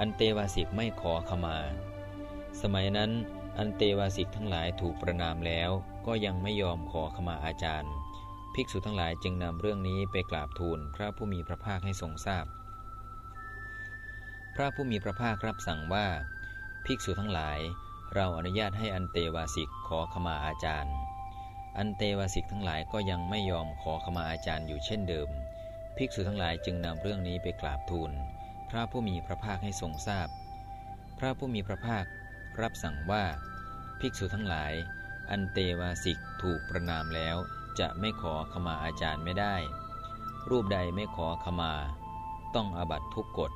อันเตวาสิกไม่ขอขมา สมัยนั้นอันเตวาสิกทั้งหลายถูกประนามแล้ว ก็ยังไม่ยอมขอขมาอาจารย์ ภิกษุทั้งหลายจึงนำเรื่องนี้ไปกราบทูลพระผู้มีพระภาคให้ทรงทราบพพระผู้มีพระภาครับสั่งว่า ภิกษุทั้งหลาย เราอนุญาตให้อันเตวาสิกขอขมาอาจารย์ อันเตวาสิกทั้งหลายก็ยังไม่ยอมขอขมาอาจารย์อยู่เช่นเดิม ภิกษุทั้งหลายจึงนำเรื่องนี้ไปกราบทูล พระผู้มีพระภาคให้ทรงทราบพพระผู้มีพระภาครับสั่งว่า ภิกษุทั้งหลาย อันเตวาสิกถูกประนามแล้วจะไม่ขอขมาอาจารย์ไม่ได้ รูปใดไม่ขอขมา ต้องอาบัตทุกกฎ